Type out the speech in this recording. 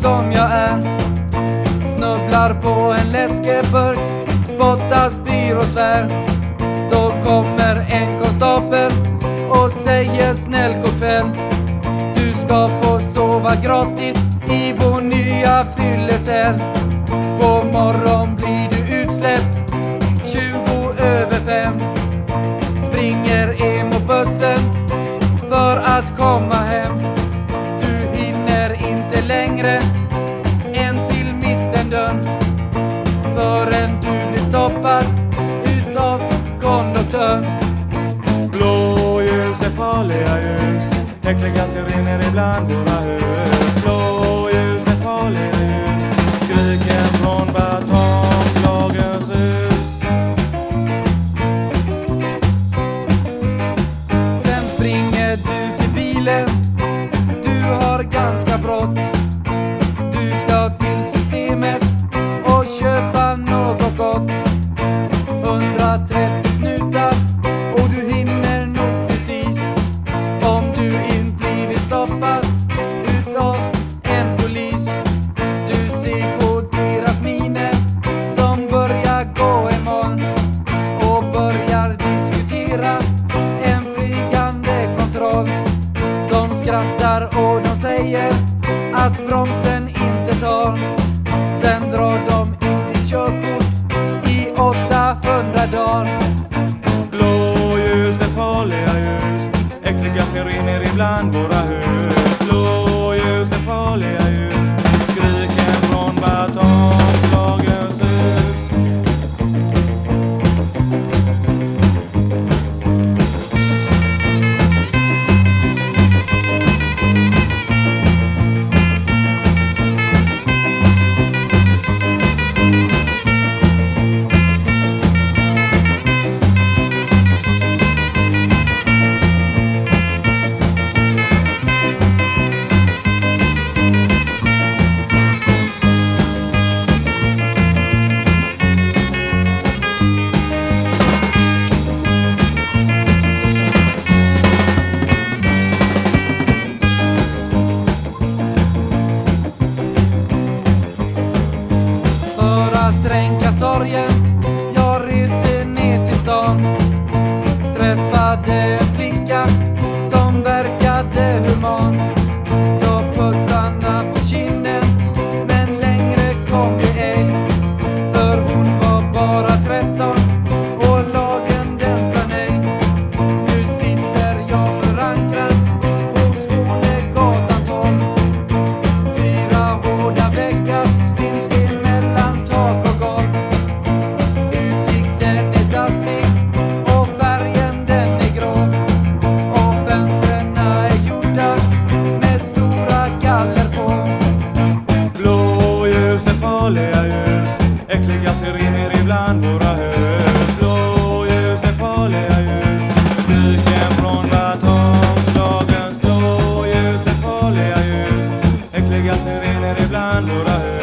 som jag är. Snubblar på en läskeburk Spottar, spyr och svär. Då kommer en konstapel och säger snäll god kväll Du ska få sova gratis i vår nya fyllecell. På morgon blir du utsläppt 20 över fem. Springer emot bussen för att komma hem inte längre än till mittendörren förrän du blir stoppad utav konduktören. Blåljus är farliga ljus. Äckliga sirener ibland våra hus. Bromsar och de säger att bromsen inte tar. Sen drar de in ditt körkort i 800 dagar. Blåljus är farliga ljus Äckliga sirener ibland våra hus morar.